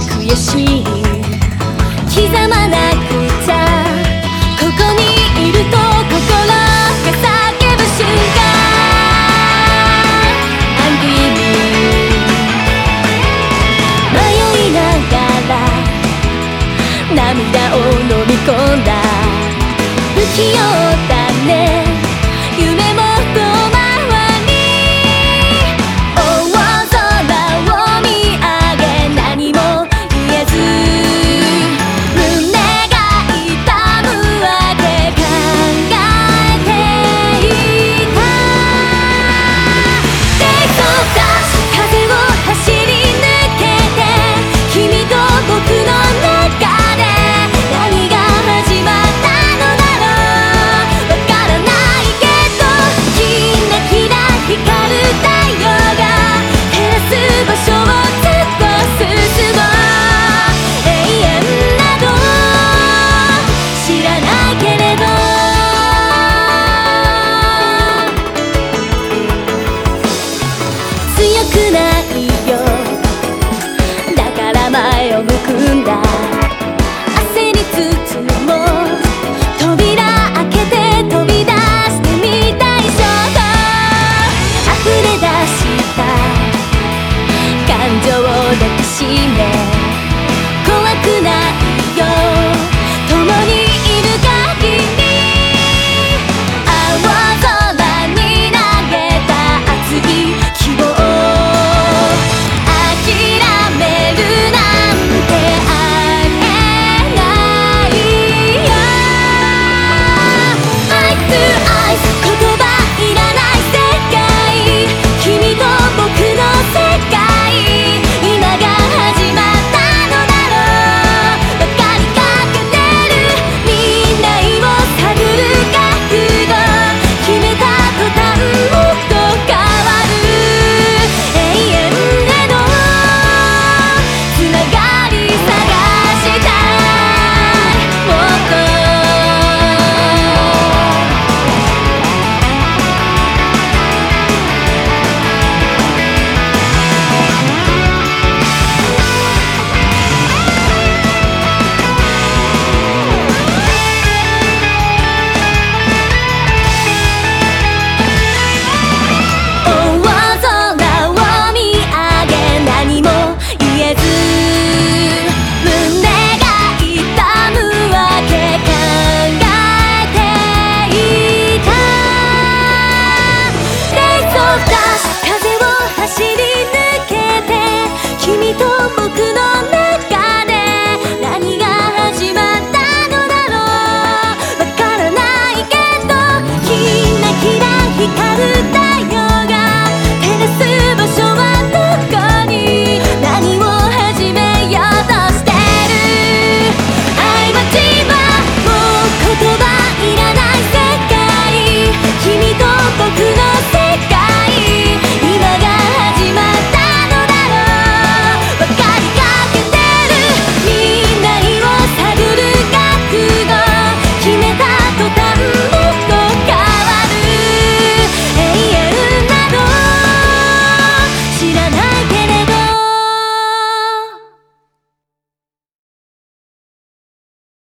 悔しい刻まなくちゃここにいると心が叫ぶ瞬間 Angry me 迷いながら涙を飲み込んだ不器用だね